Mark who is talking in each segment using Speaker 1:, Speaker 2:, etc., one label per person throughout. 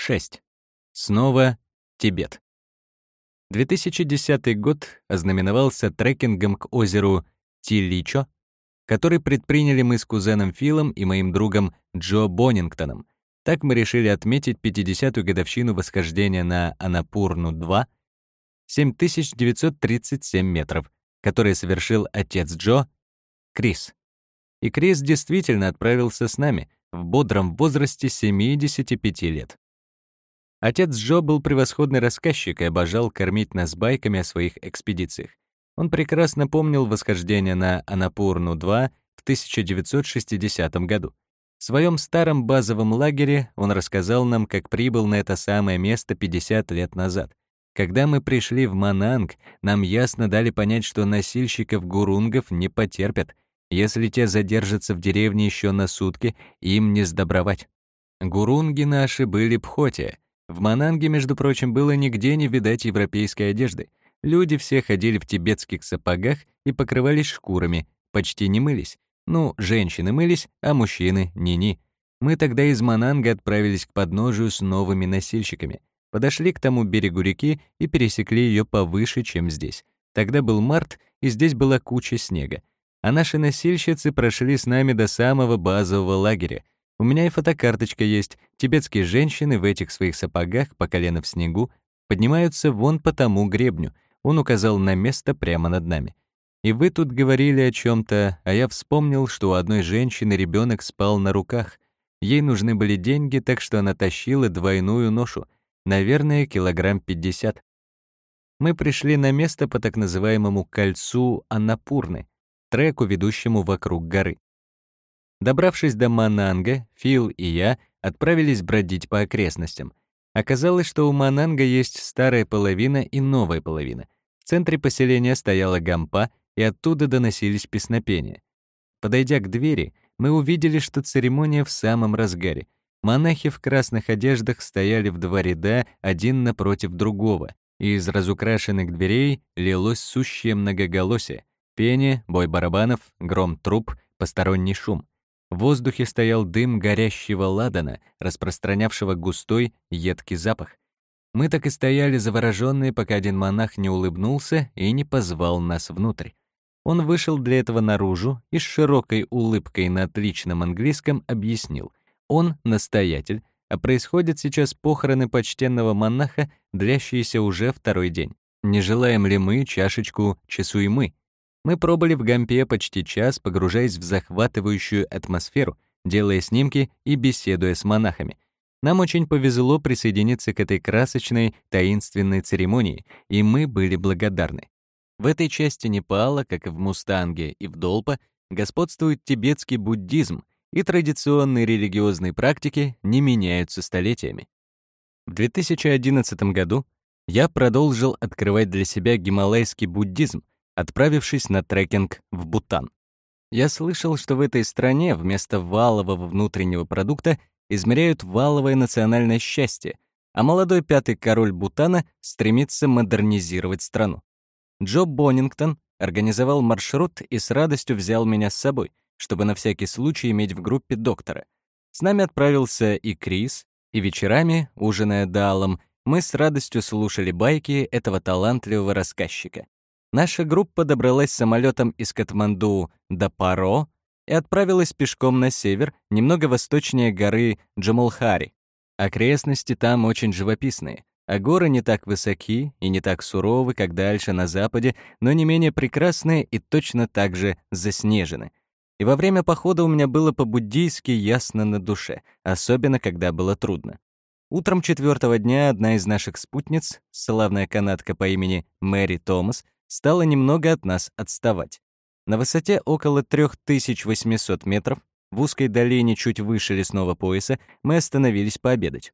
Speaker 1: 6. Снова Тибет. 2010 год ознаменовался трекингом к озеру Тиличо, который предприняли мы с кузеном Филом и моим другом Джо Боннингтоном. Так мы решили отметить 50-ю годовщину восхождения на Анапурну-2, 7937 метров, который совершил отец Джо, Крис. И Крис действительно отправился с нами в бодром возрасте 75 лет. Отец Джо был превосходный рассказчик и обожал кормить нас байками о своих экспедициях. Он прекрасно помнил восхождение на Анапурну-2 в 1960 году. В своем старом базовом лагере он рассказал нам, как прибыл на это самое место 50 лет назад. Когда мы пришли в Мананг, нам ясно дали понять, что носильщиков гурунгов не потерпят. Если те задержатся в деревне еще на сутки, им не сдобровать. Гурунги наши были пхоте, в Мананге, между прочим, было нигде не видать европейской одежды. Люди все ходили в тибетских сапогах и покрывались шкурами, почти не мылись. Ну, женщины мылись, а мужчины — ни-ни. Мы тогда из Мананга отправились к подножию с новыми носильщиками. Подошли к тому берегу реки и пересекли ее повыше, чем здесь. Тогда был март, и здесь была куча снега. А наши носильщицы прошли с нами до самого базового лагеря, у меня и фотокарточка есть. Тибетские женщины в этих своих сапогах по колено в снегу поднимаются вон по тому гребню. Он указал на место прямо над нами. И вы тут говорили о чем то а я вспомнил, что у одной женщины ребенок спал на руках. Ей нужны были деньги, так что она тащила двойную ношу, наверное, килограмм пятьдесят. Мы пришли на место по так называемому кольцу Аннапурны, треку, ведущему вокруг горы. Добравшись до Мананга, Фил и я отправились бродить по окрестностям. Оказалось, что у Мананга есть старая половина и новая половина. В центре поселения стояла гампа, и оттуда доносились песнопения. Подойдя к двери, мы увидели, что церемония в самом разгаре. Монахи в красных одеждах стояли в два ряда, один напротив другого, и из разукрашенных дверей лилось сущее многоголосие — пение, бой барабанов, гром труб, посторонний шум. В воздухе стоял дым горящего ладана, распространявшего густой, едкий запах. Мы так и стояли завороженные, пока один монах не улыбнулся и не позвал нас внутрь. Он вышел для этого наружу и с широкой улыбкой на отличном английском объяснил. Он настоятель, а происходят сейчас похороны почтенного монаха, длящиеся уже второй день. Не желаем ли мы чашечку часу и мы? Пробыли в Гампе почти час, погружаясь в захватывающую атмосферу, делая снимки и беседуя с монахами. Нам очень повезло присоединиться к этой красочной, таинственной церемонии, и мы были благодарны. В этой части Непала, как и в Мустанге и в Долпа, господствует тибетский буддизм, и традиционные религиозные практики не меняются столетиями. В 2011 году я продолжил открывать для себя гималайский буддизм, отправившись на трекинг в Бутан. Я слышал, что в этой стране вместо валового внутреннего продукта измеряют валовое национальное счастье, а молодой пятый король Бутана стремится модернизировать страну. Джо Боннингтон организовал маршрут и с радостью взял меня с собой, чтобы на всякий случай иметь в группе доктора. С нами отправился и Крис, и вечерами, ужиная далом, мы с радостью слушали байки этого талантливого рассказчика. Наша группа добралась самолетом из Катманду до Паро и отправилась пешком на север, немного восточнее горы Джамулхари. Окрестности там очень живописные, а горы не так высоки и не так суровы, как дальше на западе, но не менее прекрасные и точно так же заснежены. И во время похода у меня было по-буддийски ясно на душе, особенно когда было трудно. Утром четвертого дня одна из наших спутниц, славная канадка по имени Мэри Томас, стала немного от нас отставать. На высоте около 3800 метров, в узкой долине чуть выше лесного пояса, мы остановились пообедать.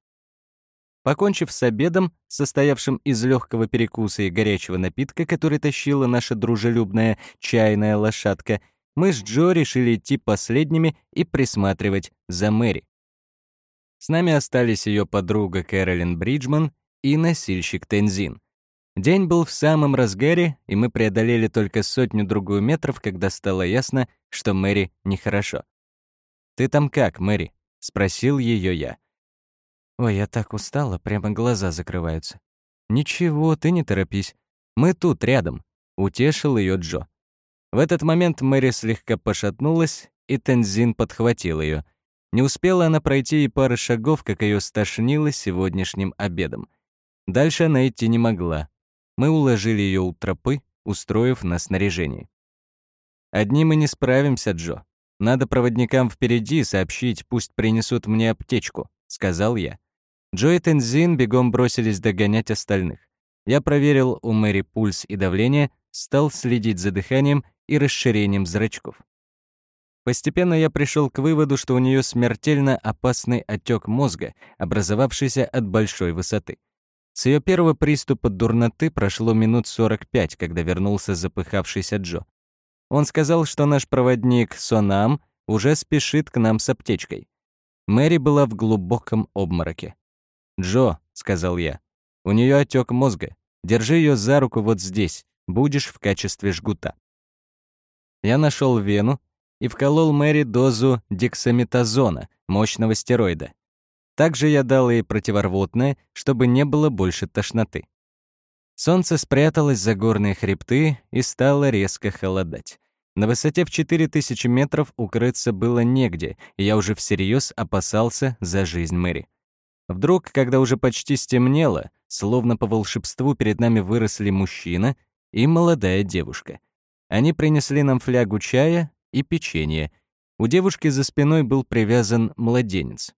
Speaker 1: Покончив с обедом, состоявшим из легкого перекуса и горячего напитка, который тащила наша дружелюбная чайная лошадка, мы с Джо решили идти последними и присматривать за Мэри. С нами остались ее подруга Кэролин Бриджман и носильщик Тензин. День был в самом разгаре, и мы преодолели только сотню-другую метров, когда стало ясно, что Мэри нехорошо. «Ты там как, Мэри?» — спросил ее я. Ой, я так устала, прямо глаза закрываются. Ничего, ты не торопись. Мы тут, рядом. Утешил ее Джо. В этот момент Мэри слегка пошатнулась, и Тензин подхватил ее. Не успела она пройти и пары шагов, как ее стошнило сегодняшним обедом. Дальше она идти не могла. Мы уложили ее у тропы, устроив на снаряжении. «Одни мы не справимся, Джо. Надо проводникам впереди сообщить, пусть принесут мне аптечку», — сказал я. Джо и Тензин бегом бросились догонять остальных. Я проверил у Мэри пульс и давление, стал следить за дыханием и расширением зрачков. Постепенно я пришел к выводу, что у нее смертельно опасный отек мозга, образовавшийся от большой высоты. С ее первого приступа дурноты прошло минут 45, когда вернулся запыхавшийся Джо. Он сказал, что наш проводник Сонам уже спешит к нам с аптечкой. Мэри была в глубоком обмороке. «Джо», — сказал я, — «у нее отек мозга. Держи ее за руку вот здесь, будешь в качестве жгута». Я нашел вену и вколол Мэри дозу дексаметазона, мощного стероида. Также я дал ей противорвотное, чтобы не было больше тошноты. Солнце спряталось за горные хребты и стало резко холодать. На высоте в 4000 метров укрыться было негде, и я уже всерьез опасался за жизнь Мэри. Вдруг, когда уже почти стемнело, словно по волшебству перед нами выросли мужчина и молодая девушка. Они принесли нам флягу чая и печенье. У девушки за спиной был привязан младенец.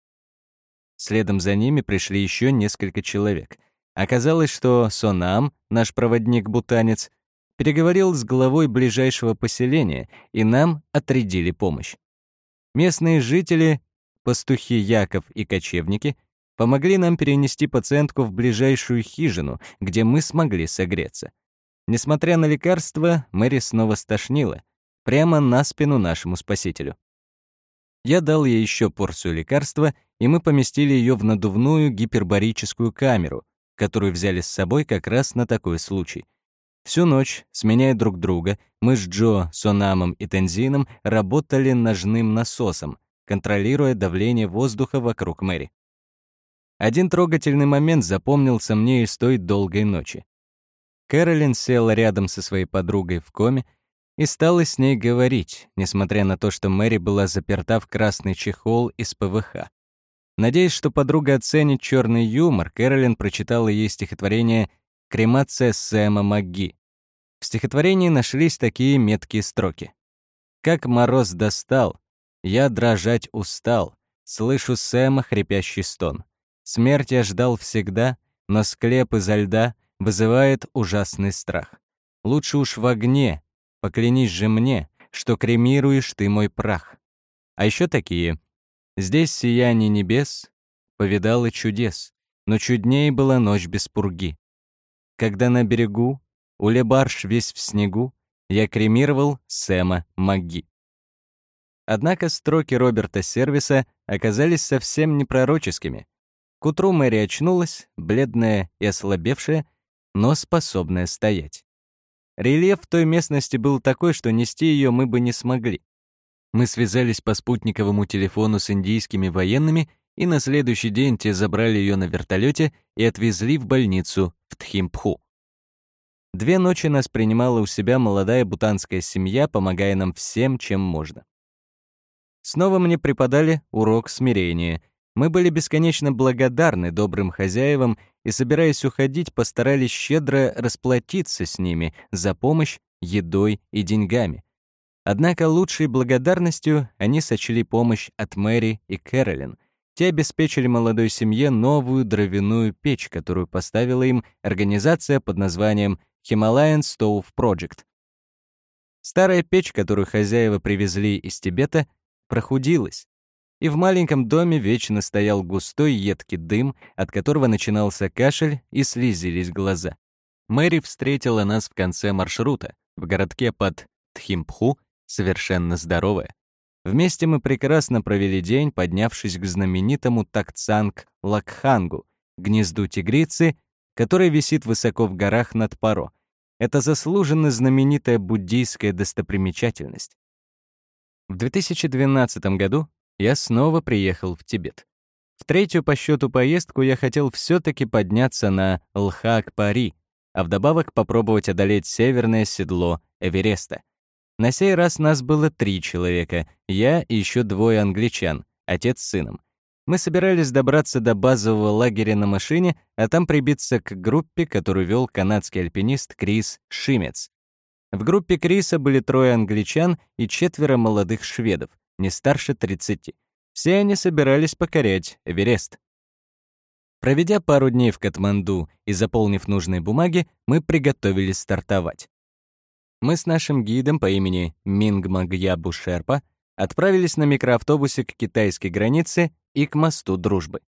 Speaker 1: Следом за ними пришли еще несколько человек — Оказалось, что Сонам, наш проводник-бутанец, переговорил с главой ближайшего поселения, и нам отрядили помощь. Местные жители, пастухи Яков и кочевники, помогли нам перенести пациентку в ближайшую хижину, где мы смогли согреться. Несмотря на лекарства, Мэри снова стошнила, прямо на спину нашему спасителю. Я дал ей еще порцию лекарства, и мы поместили ее в надувную гипербарическую камеру, которую взяли с собой как раз на такой случай. Всю ночь, сменяя друг друга, мы с Джо, Сонамом и Тензином работали ножным насосом, контролируя давление воздуха вокруг Мэри. Один трогательный момент запомнился мне из той долгой ночи. Кэролин села рядом со своей подругой в коме и стала с ней говорить, несмотря на то, что Мэри была заперта в красный чехол из ПВХ. Надеясь, что подруга оценит черный юмор, Кэролин прочитала ей стихотворение «Кремация Сэма МакГи». В стихотворении нашлись такие меткие строки. «Как мороз достал, я дрожать устал, слышу Сэма хрипящий стон. Смерть я ждал всегда, но склеп изо льда вызывает ужасный страх. Лучше уж в огне, поклянись же мне, что кремируешь ты мой прах». А еще такие Здесь сияние небес повидало чудес, но чудней была ночь без пурги. Когда на берегу, улебарш весь в снегу, я кремировал Сэма Маги. Однако строки Роберта Сервиса оказались совсем не пророческими. К утру Мэри очнулась, бледная и ослабевшая, но способная стоять. Рельеф той местности был такой, что нести ее мы бы не смогли. Мы связались по спутниковому телефону с индийскими военными, и на следующий день те забрали ее на вертолете и отвезли в больницу в Тхимпху. Две ночи нас принимала у себя молодая бутанская семья, помогая нам всем, чем можно. Снова мне преподали урок смирения. Мы были бесконечно благодарны добрым хозяевам и, собираясь уходить, постарались щедро расплатиться с ними за помощь едой и деньгами. Однако лучшей благодарностью они сочли помощь от Мэри и Кэролин. Те обеспечили молодой семье новую дровяную печь, которую поставила им организация под названием Himalayan Stove Project. Старая печь, которую хозяева привезли из Тибета, прохудилась, и в маленьком доме вечно стоял густой едкий дым, от которого начинался кашель и слезились глаза. Мэри встретила нас в конце маршрута, в городке под Тхимпху, совершенно здоровая. Вместе мы прекрасно провели день, поднявшись к знаменитому Такцанг-Лакхангу, гнезду тигрицы, который висит высоко в горах над Паро. Это заслуженно знаменитая буддийская достопримечательность. В 2012 году я снова приехал в Тибет. В третью по счету поездку я хотел все таки подняться на Лхак-Пари, а вдобавок попробовать одолеть северное седло Эвереста. На сей раз нас было три человека, я и еще двое англичан, отец с сыном. Мы собирались добраться до базового лагеря на машине, а там прибиться к группе, которую вел канадский альпинист Крис Шимец. В группе Криса были трое англичан и четверо молодых шведов, не старше 30. Все они собирались покорять Эверест. Проведя пару дней в Катманду и заполнив нужные бумаги, мы приготовились стартовать. Мы с нашим гидом по имени Мингма Гьябу Шерпа отправились на микроавтобусе к китайской границе и к мосту дружбы.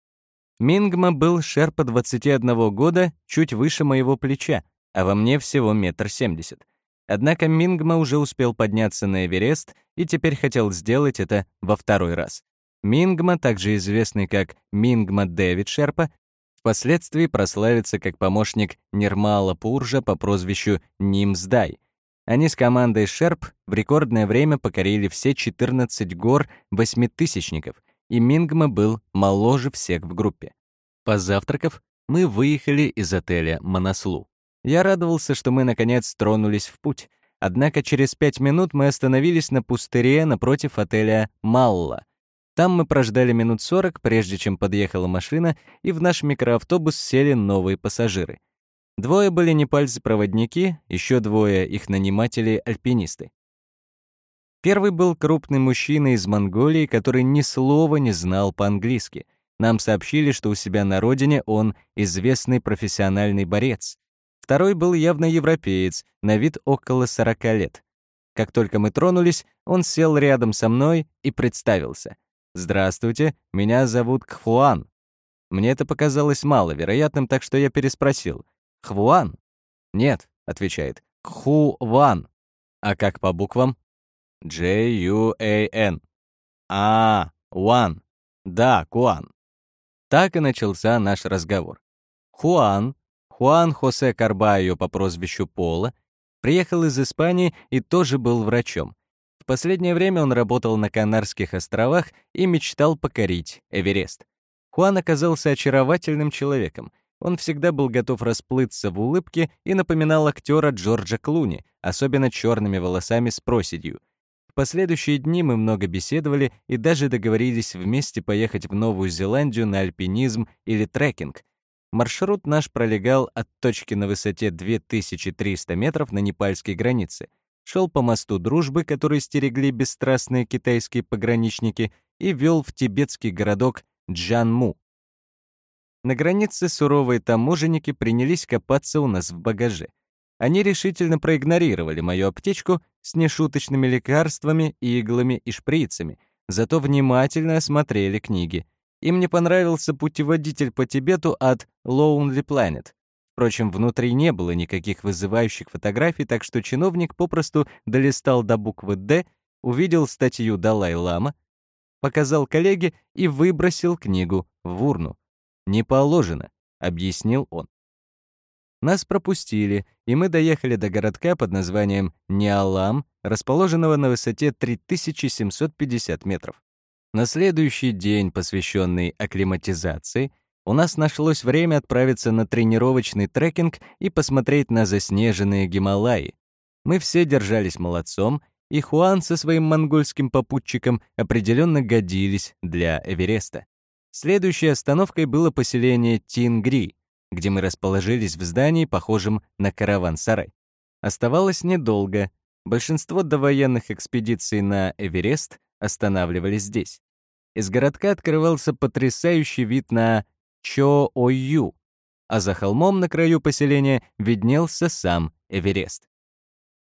Speaker 1: Мингма был шерпа 21 года, чуть выше моего плеча, а во мне всего метр семьдесят. Однако Мингма уже успел подняться на Эверест и теперь хотел сделать это во второй раз. Мингма, также известный как Мингма Дэвид Шерпа, впоследствии прославится как помощник Нирмала Пуржа по прозвищу Нимсдай. Они с командой Шерп в рекордное время покорили все 14 гор восьмитысячников, и Мингма был моложе всех в группе. Позавтракав, мы выехали из отеля «Монослу». Я радовался, что мы, наконец, тронулись в путь. Однако через пять минут мы остановились на пустыре напротив отеля «Малла». Там мы прождали минут сорок, прежде чем подъехала машина, и в наш микроавтобус сели новые пассажиры. Двое были непальцы-проводники, еще двое — их наниматели-альпинисты. Первый был крупный мужчина из Монголии, который ни слова не знал по-английски. Нам сообщили, что у себя на родине он известный профессиональный борец. Второй был явно европеец, на вид около 40 лет. Как только мы тронулись, он сел рядом со мной и представился. «Здравствуйте, меня зовут Кхуан». Мне это показалось маловероятным, так что я переспросил. «Хвуан?» «Нет», — отвечает, «Кху-ван». «А как по буквам?» J-U-A-N. А, Уан. Да, Куан. Так и начался наш разговор. Хуан, Хуан Хосе Карбайо по прозвищу Пола, приехал из Испании и тоже был врачом. В последнее время он работал на Канарских островах и мечтал покорить Эверест. Хуан оказался очаровательным человеком. Он всегда был готов расплыться в улыбке и напоминал актера Джорджа Клуни, особенно черными волосами с проседью — последующие дни мы много беседовали и даже договорились вместе поехать в Новую Зеландию на альпинизм или трекинг. Маршрут наш пролегал от точки на высоте 2300 метров на непальской границе, шел по мосту дружбы, который стерегли бесстрастные китайские пограничники, и вел в тибетский городок Джанму. На границе суровые таможенники принялись копаться у нас в багаже. Они решительно проигнорировали мою аптечку с нешуточными лекарствами, иглами и шприцами, зато внимательно осмотрели книги. Им не понравился путеводитель по Тибету от Lonely Planet. Впрочем, внутри не было никаких вызывающих фотографий, так что чиновник попросту долистал до буквы «Д», увидел статью Далай-Лама, показал коллеге и выбросил книгу в урну. «Не положено», — объяснил он. Нас пропустили, и мы доехали до городка под названием Ниалам, расположенного на высоте 3750 метров. На следующий день, посвященный акклиматизации, у нас нашлось время отправиться на тренировочный трекинг и посмотреть на заснеженные Гималаи. Мы все держались молодцом, и Хуан со своим монгольским попутчиком определенно годились для Эвереста. Следующей остановкой было поселение Тингри, где мы расположились в здании, похожем на караван-сарай. Оставалось недолго. Большинство довоенных экспедиций на Эверест останавливались здесь. Из городка открывался потрясающий вид на Чо-Ою, а за холмом на краю поселения виднелся сам Эверест.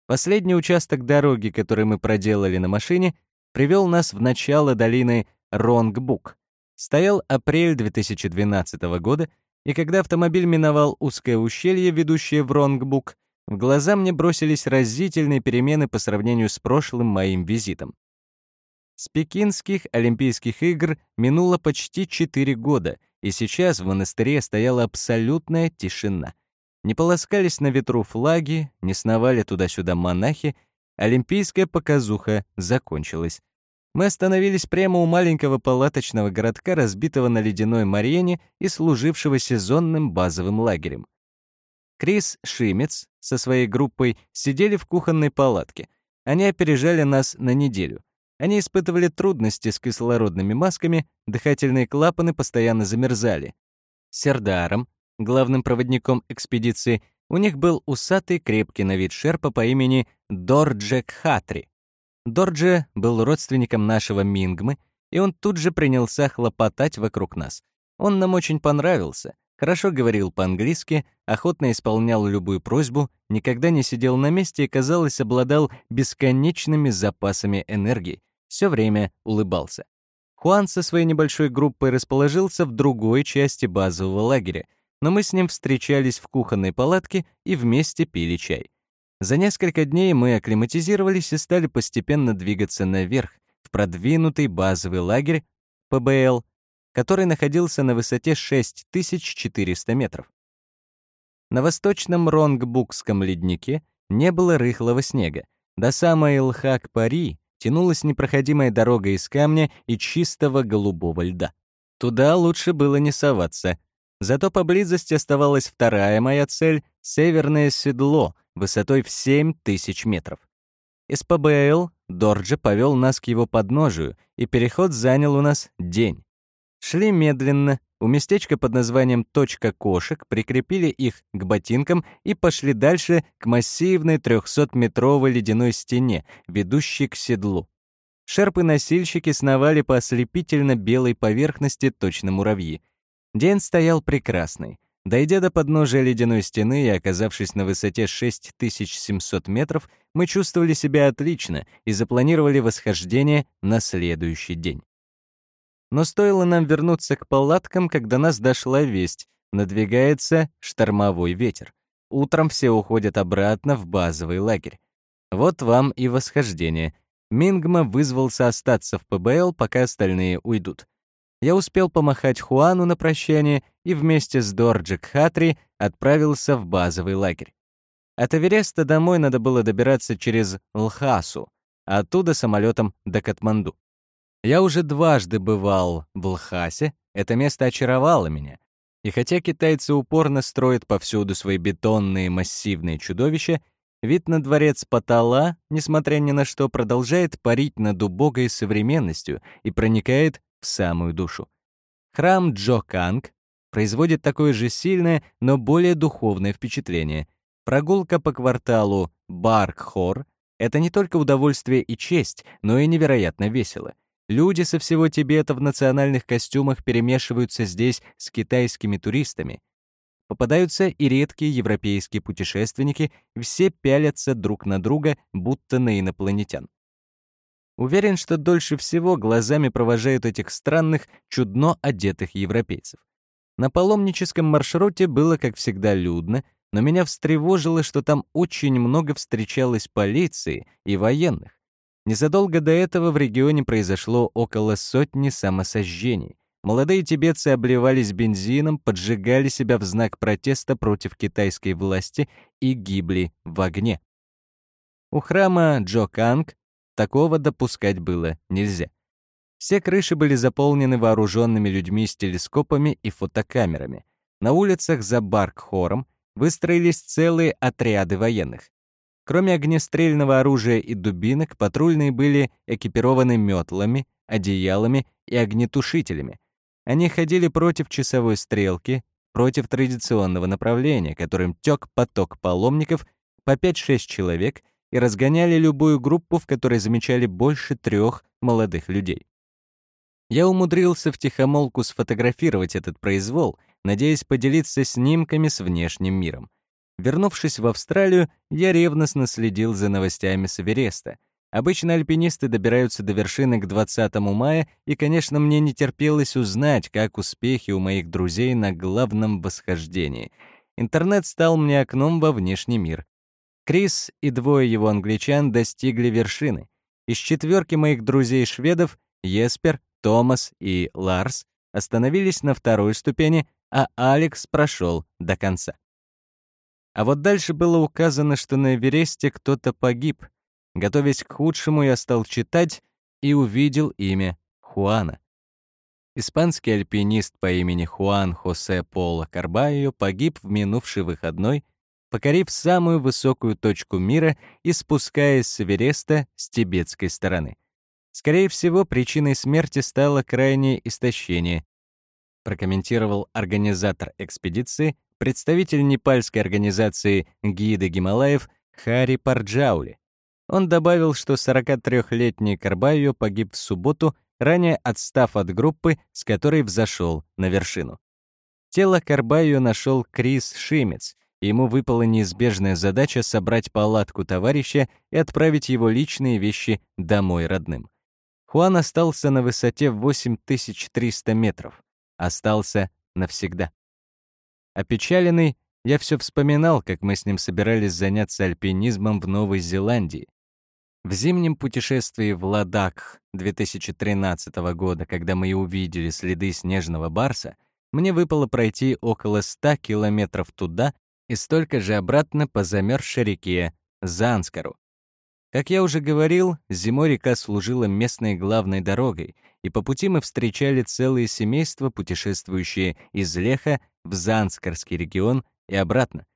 Speaker 1: Последний участок дороги, который мы проделали на машине, привел нас в начало долины Ронгбук. Стоял апрель 2012 года, и когда автомобиль миновал узкое ущелье, ведущее в Ронгбук, в глаза мне бросились разительные перемены по сравнению с прошлым моим визитом. С пекинских Олимпийских игр минуло почти 4 года, и сейчас в монастыре стояла абсолютная тишина. Не полоскались на ветру флаги, не сновали туда-сюда монахи, олимпийская показуха закончилась. Мы остановились прямо у маленького палаточного городка, разбитого на ледяной Марене и служившего сезонным базовым лагерем. Крис Шимец со своей группой сидели в кухонной палатке. Они опережали нас на неделю. Они испытывали трудности с кислородными масками, дыхательные клапаны постоянно замерзали. Сердаром, главным проводником экспедиции, у них был усатый крепкий на вид шерпа по имени Дорджек Хатри. Дордже был родственником нашего Мингмы, и он тут же принялся хлопотать вокруг нас. Он нам очень понравился, хорошо говорил по-английски, охотно исполнял любую просьбу, никогда не сидел на месте и, казалось, обладал бесконечными запасами энергии, все время улыбался. Хуан со своей небольшой группой расположился в другой части базового лагеря, но мы с ним встречались в кухонной палатке и вместе пили чай. За несколько дней мы акклиматизировались и стали постепенно двигаться наверх, в продвинутый базовый лагерь ПБЛ, который находился на высоте 6400 метров. На восточном Ронгбукском леднике не было рыхлого снега. До самой Илхак-Пари тянулась непроходимая дорога из камня и чистого голубого льда. Туда лучше было не соваться, Зато поблизости оставалась вторая моя цель — северное седло высотой в 7 тысяч метров. Из ПБЛ Дорджи повел нас к его подножию, и переход занял у нас день. Шли медленно, у местечка под названием «Точка кошек» прикрепили их к ботинкам и пошли дальше к массивной 300-метровой ледяной стене, ведущей к седлу. Шерпы-носильщики сновали по ослепительно белой поверхности точно муравьи. День стоял прекрасный. Дойдя до подножия ледяной стены и оказавшись на высоте 6700 метров, мы чувствовали себя отлично и запланировали восхождение на следующий день. Но стоило нам вернуться к палаткам, когда нас дошла весть. Надвигается штормовой ветер. Утром все уходят обратно в базовый лагерь. Вот вам и восхождение. Мингма вызвался остаться в ПБЛ, пока остальные уйдут я успел помахать Хуану на прощание и вместе с Дорджик Хатри отправился в базовый лагерь. От Эвереста домой надо было добираться через Лхасу, а оттуда самолетом до Катманду. Я уже дважды бывал в Лхасе, это место очаровало меня. И хотя китайцы упорно строят повсюду свои бетонные массивные чудовища, вид на дворец Патала, несмотря ни на что, продолжает парить над убогой современностью и проникает в самую душу. Храм Джо Канг производит такое же сильное, но более духовное впечатление. Прогулка по кварталу Баркхор — это не только удовольствие и честь, но и невероятно весело. Люди со всего Тибета в национальных костюмах перемешиваются здесь с китайскими туристами. Попадаются и редкие европейские путешественники, все пялятся друг на друга, будто на инопланетян. Уверен, что дольше всего глазами провожают этих странных, чудно одетых европейцев. На паломническом маршруте было, как всегда, людно, но меня встревожило, что там очень много встречалось полиции и военных. Незадолго до этого в регионе произошло около сотни самосожжений. Молодые тибетцы обливались бензином, поджигали себя в знак протеста против китайской власти и гибли в огне. У храма Джо Канг Такого допускать было нельзя. Все крыши были заполнены вооруженными людьми с телескопами и фотокамерами. На улицах за Баркхором выстроились целые отряды военных. Кроме огнестрельного оружия и дубинок, патрульные были экипированы метлами, одеялами и огнетушителями. Они ходили против часовой стрелки, против традиционного направления, которым тек поток паломников по 5-6 человек — и разгоняли любую группу, в которой замечали больше трех молодых людей. Я умудрился втихомолку сфотографировать этот произвол, надеясь поделиться снимками с внешним миром. Вернувшись в Австралию, я ревностно следил за новостями с Эвереста. Обычно альпинисты добираются до вершины к 20 мая, и, конечно, мне не терпелось узнать, как успехи у моих друзей на главном восхождении. Интернет стал мне окном во внешний мир. Крис и двое его англичан достигли вершины. Из четверки моих друзей-шведов Еспер, Томас и Ларс остановились на второй ступени, а Алекс прошел до конца. А вот дальше было указано, что на Эвересте кто-то погиб. Готовясь к худшему, я стал читать, и увидел имя Хуана. Испанский альпинист по имени Хуан Хосе Поло Карбайо погиб в минувший выходной, покорив самую высокую точку мира и спускаясь с Эвереста с тибетской стороны. Скорее всего, причиной смерти стало крайнее истощение, прокомментировал организатор экспедиции, представитель непальской организации «Гиды Гималаев» Хари Парджаули. Он добавил, что 43-летний Карбайо погиб в субботу ранее отстав от группы, с которой взошел на вершину. Тело Карбаю нашел Крис Шимец, ему выпала неизбежная задача собрать палатку товарища и отправить его личные вещи домой родным. Хуан остался на высоте 8300 метров. Остался навсегда. Опечаленный, я все вспоминал, как мы с ним собирались заняться альпинизмом в Новой Зеландии. В зимнем путешествии в Ладакх 2013 года, когда мы увидели следы снежного барса, мне выпало пройти около 100 километров туда и столько же обратно по замерзшей реке Занскару. Как я уже говорил, зимой река служила местной главной дорогой, и по пути мы встречали целые семейства, путешествующие из Леха в Занскарский регион и обратно.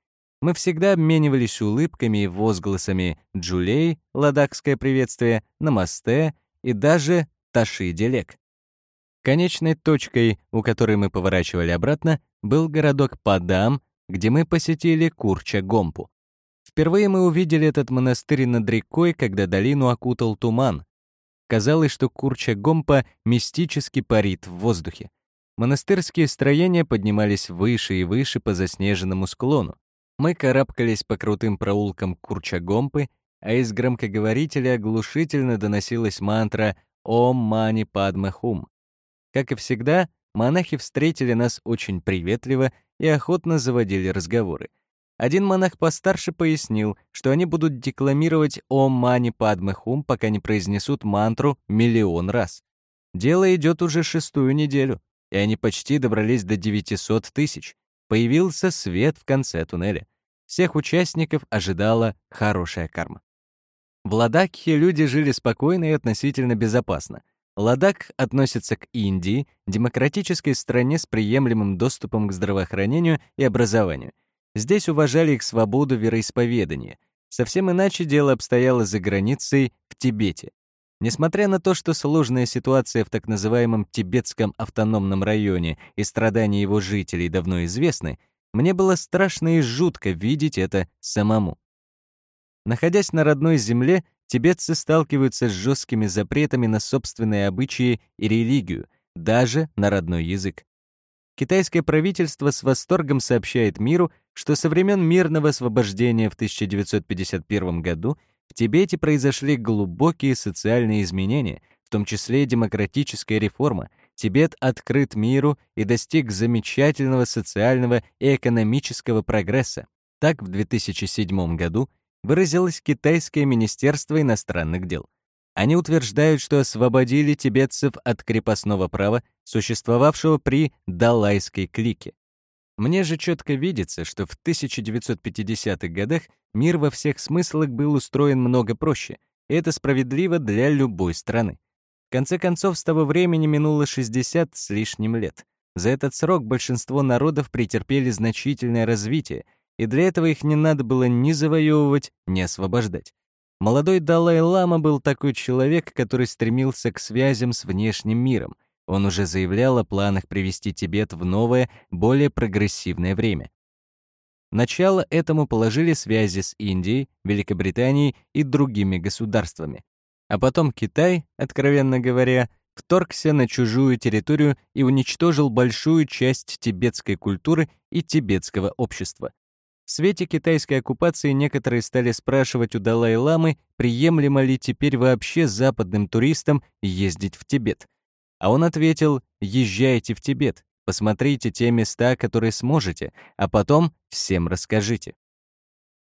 Speaker 1: Мы всегда обменивались улыбками и возгласами «Джулей» — ладакское приветствие, «Намасте» и даже «Таши-делек». Конечной точкой, у которой мы поворачивали обратно, был городок Падам, где мы посетили Курча-Гомпу. Впервые мы увидели этот монастырь над рекой, когда долину окутал туман. Казалось, что Курча-Гомпа мистически парит в воздухе. Монастырские строения поднимались выше и выше по заснеженному склону. Мы карабкались по крутым проулкам Курчагомпы, а из громкоговорителя оглушительно доносилась мантра «Ом мани падме хум». Как и всегда, монахи встретили нас очень приветливо и охотно заводили разговоры. Один монах постарше пояснил, что они будут декламировать «Ом мани падме хум», пока не произнесут мантру миллион раз. Дело идет уже шестую неделю, и они почти добрались до 900 тысяч. Появился свет в конце туннеля всех участников ожидала хорошая карма. В Ладакхе люди жили спокойно и относительно безопасно. Ладак относится к Индии, демократической стране с приемлемым доступом к здравоохранению и образованию. Здесь уважали их свободу вероисповедания. Совсем иначе дело обстояло за границей в Тибете. Несмотря на то, что сложная ситуация в так называемом Тибетском автономном районе и страдания его жителей давно известны, мне было страшно и жутко видеть это самому. Находясь на родной земле, тибетцы сталкиваются с жесткими запретами на собственные обычаи и религию, даже на родной язык. Китайское правительство с восторгом сообщает миру, что со времен мирного освобождения в 1951 году в Тибете произошли глубокие социальные изменения, в том числе и демократическая реформа, Тибет открыт миру и достиг замечательного социального и экономического прогресса. Так в 2007 году выразилось Китайское министерство иностранных дел. Они утверждают, что освободили тибетцев от крепостного права, существовавшего при Далайской клике. Мне же четко видится, что в 1950-х годах мир во всех смыслах был устроен много проще, и это справедливо для любой страны. В конце концов, с того времени минуло 60 с лишним лет. За этот срок большинство народов претерпели значительное развитие, и для этого их не надо было ни завоевывать, ни освобождать. Молодой Далай-лама был такой человек, который стремился к связям с внешним миром. Он уже заявлял о планах привести Тибет в новое, более прогрессивное время. Начало этому положили связи с Индией, Великобританией и другими государствами. А потом Китай, откровенно говоря, вторгся на чужую территорию и уничтожил большую часть тибетской культуры и тибетского общества. В свете китайской оккупации некоторые стали спрашивать у Далай-ламы, приемлемо ли теперь вообще западным туристам ездить в Тибет. А он ответил, езжайте в Тибет, посмотрите те места, которые сможете, а потом всем расскажите.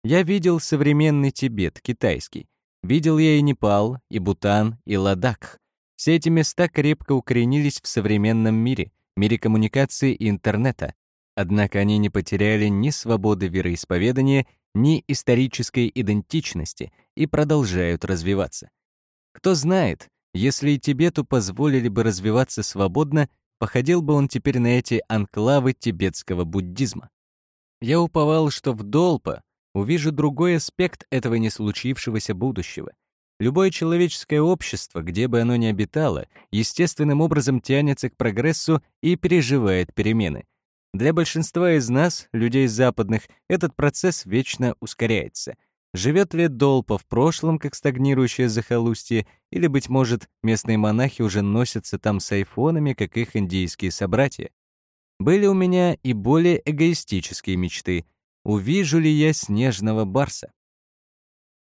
Speaker 1: Я видел современный Тибет, китайский, Видел я и Непал, и Бутан, и Ладак. Все эти места крепко укоренились в современном мире, мире коммуникации и интернета. Однако они не потеряли ни свободы вероисповедания, ни исторической идентичности и продолжают развиваться. Кто знает, Если и Тибету позволили бы развиваться свободно, походил бы он теперь на эти анклавы тибетского буддизма. Я уповал, что в Долпа увижу другой аспект этого не случившегося будущего. Любое человеческое общество, где бы оно ни обитало, естественным образом тянется к прогрессу и переживает перемены. Для большинства из нас, людей западных, этот процесс вечно ускоряется. Живет ли Долпа в прошлом, как стагнирующее захолустье, или, быть может, местные монахи уже носятся там с айфонами, как их индийские собратья? Были у меня и более эгоистические мечты. Увижу ли я снежного барса?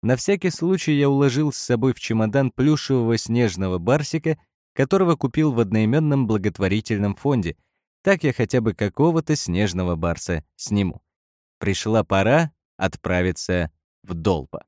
Speaker 1: На всякий случай я уложил с собой в чемодан плюшевого снежного барсика, которого купил в одноименном благотворительном фонде. Так я хотя бы какого-то снежного барса сниму. Пришла пора отправиться в Долпа.